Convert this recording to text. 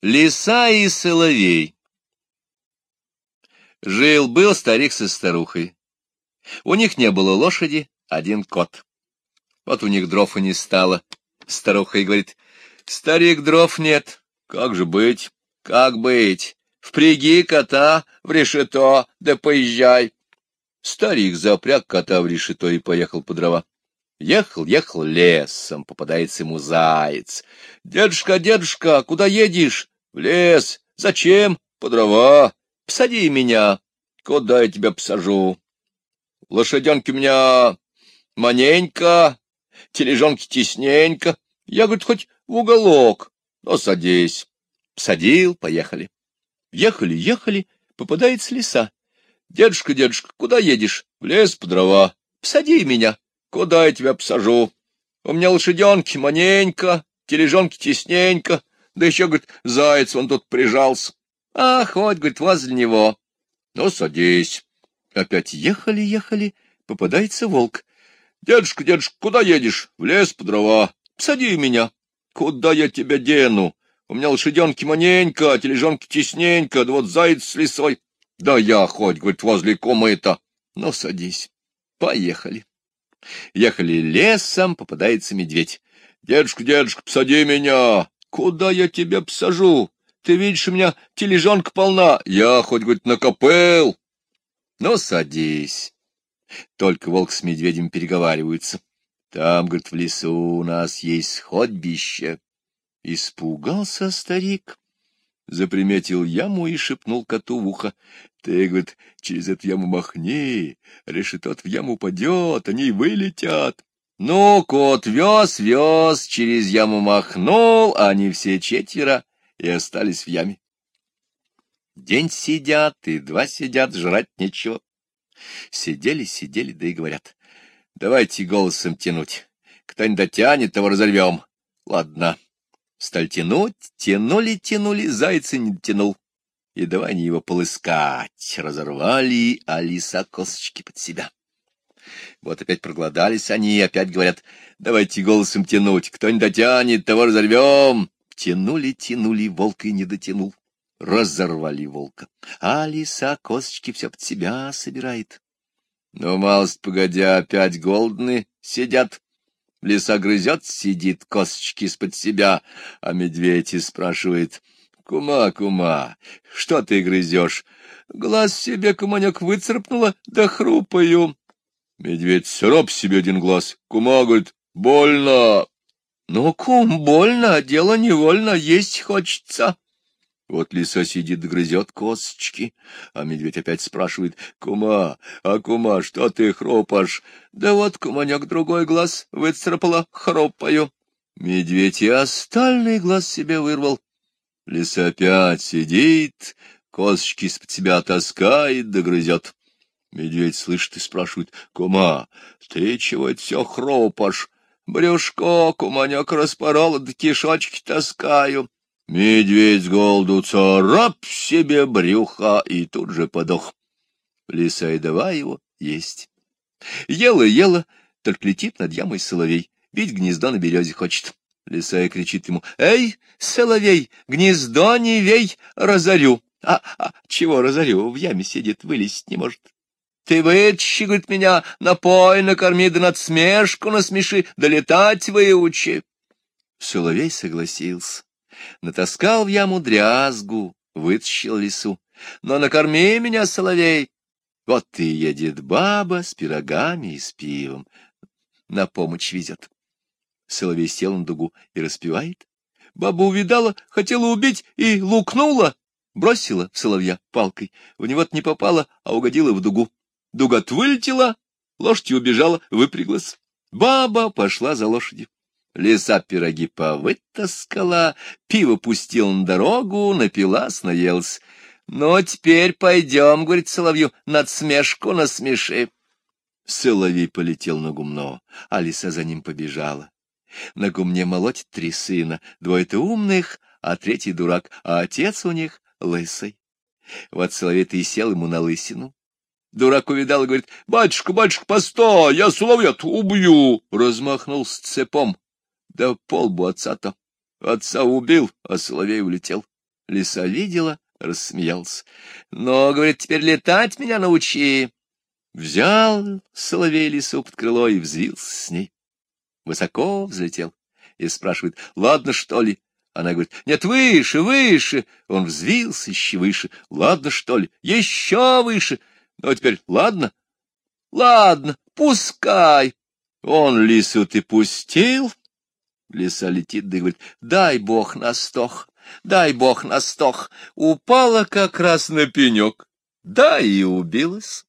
Лиса и соловей. Жил-был старик со старухой. У них не было лошади, один кот. Вот у них дров и не стало. Старуха и говорит, старик, дров нет. Как же быть? Как быть? Впряги кота в решето, да поезжай. Старик запряг кота в решето и поехал по дрова. Ехал, ехал лесом, попадается ему заяц. — Дедушка, дедушка, куда едешь? — В лес. — Зачем? — По дрова. — Посади меня. — Куда я тебя посажу? — Лошаденки у меня маненько, тележонки тесненько. Я, говорит, хоть в уголок, но садись. Садил, поехали. Ехали, ехали, попадается леса. — Дедушка, дедушка, куда едешь? — В лес по дрова. — Посади меня. — Куда я тебя посажу? У меня лошаденки маненько, тележонки тесненько, да еще, говорит, заяц он тут прижался. А, хоть, говорит, возле него. Ну, садись. Опять ехали, ехали, попадается волк. Дедушка, дедушка, куда едешь? В лес по дрова. Посади меня. Куда я тебя дену? У меня лошаденки маненько, тележонки тесненько, да вот заяц с лисой. Да я хоть, говорит, возле комы-то. Ну, садись. Поехали. Ехали лесом, попадается медведь. — Дедушка, дедушка, посади меня! Куда я тебя посажу? Ты видишь, у меня тележонка полна. Я хоть, говорит, накопел. Ну, садись. Только волк с медведем переговариваются. Там, говорит, в лесу у нас есть сходбище. Испугался старик заприметил яму и шепнул коту в ухо. — Ты, говорит, через эту яму махни, решетот в яму упадет, они вылетят. Ну, кот вез, вез, через яму махнул, а они все четверо и остались в яме. День сидят, и два сидят, жрать нечего. Сидели, сидели, да и говорят. Давайте голосом тянуть. Кто не дотянет, того разорвем. Ладно. Стали тянуть, тянули, тянули, зайца не тянул. И давай они его полыскать. Разорвали, а лиса косточки под себя. Вот опять проголодались они, и опять говорят, давайте голосом тянуть. Кто не дотянет, того разорвем. Тянули, тянули, волк и не дотянул. Разорвали волка. А лиса косточки все под себя собирает. Но малость погодя, опять голодные сидят. Лиса грызет, сидит, косточки из-под себя, а медведь и спрашивает, «Кума, кума, что ты грызешь? Глаз себе куманек выцарапнула, да хрупаю». Медведь сроб себе один глаз. Кума говорит, «Больно». «Ну, кум, больно, дело невольно, есть хочется». Вот лиса сидит, грызет косточки, а медведь опять спрашивает, «Кума, а кума, что ты хропаешь?» «Да вот куманек другой глаз выцарапала, хропаю». Медведь и остальный глаз себе вырвал. Лиса опять сидит, косточки из-под себя таскает да грызет. Медведь слышит и спрашивает, «Кума, ты чего это все хропашь? Брюшко куманек распорол, да кишочки таскаю». Медведь с голоду царап себе брюха и тут же подох. Лиса и давай его есть. Ела-ела, только летит над ямой соловей, ведь гнездо на березе хочет. Лиса и кричит ему, «Эй, соловей, гнездо не вей, разорю!» «А, а чего разорю? В яме сидит, вылезть не может». «Ты вытащи, — говорит, — меня, напой, накорми, да надсмешку насмеши, да летать выучи». Соловей согласился натаскал в яму дрязгу, вытащил лису. Но накорми меня, соловей! Вот и едет баба с пирогами и с пивом. На помощь везет. Соловей сел на дугу и распевает. Баба увидала, хотела убить и лукнула. Бросила в соловья палкой. В него не попала, а угодила в дугу. Дуга вылетела, лошадь убежала, выпряглась. Баба пошла за лошадью. Лиса пироги повытаскала, пиво пустил на дорогу, напилась, наелась. «Ну, теперь пойдем, — говорит Соловью, — надсмешку насмеши». Соловей полетел на гумно, а лиса за ним побежала. На гумне молоть три сына, двое-то умных, а третий дурак, а отец у них лысый. Вот Соловей-то и сел ему на лысину. Дурак увидал и говорит, «Батюшка, батюшка, постой, я соловья убью!» Размахнулся цепом, да полбу отца-то. Отца убил, а соловей улетел. Лиса видела, рассмеялся. Но, говорит, теперь летать меня научи. Взял соловей лису под крыло и взвился с ней. Высоко взлетел и спрашивает, ладно, что ли? Она говорит, нет, выше, выше. Он взвился еще выше. Ладно, что ли? Еще выше. Ну, а теперь ладно? Ладно, пускай. Он лису ты пустил? Лиса летит, да говорит, дай бог на стох, дай бог на стох. Упала как раз на пенек, да и убилась.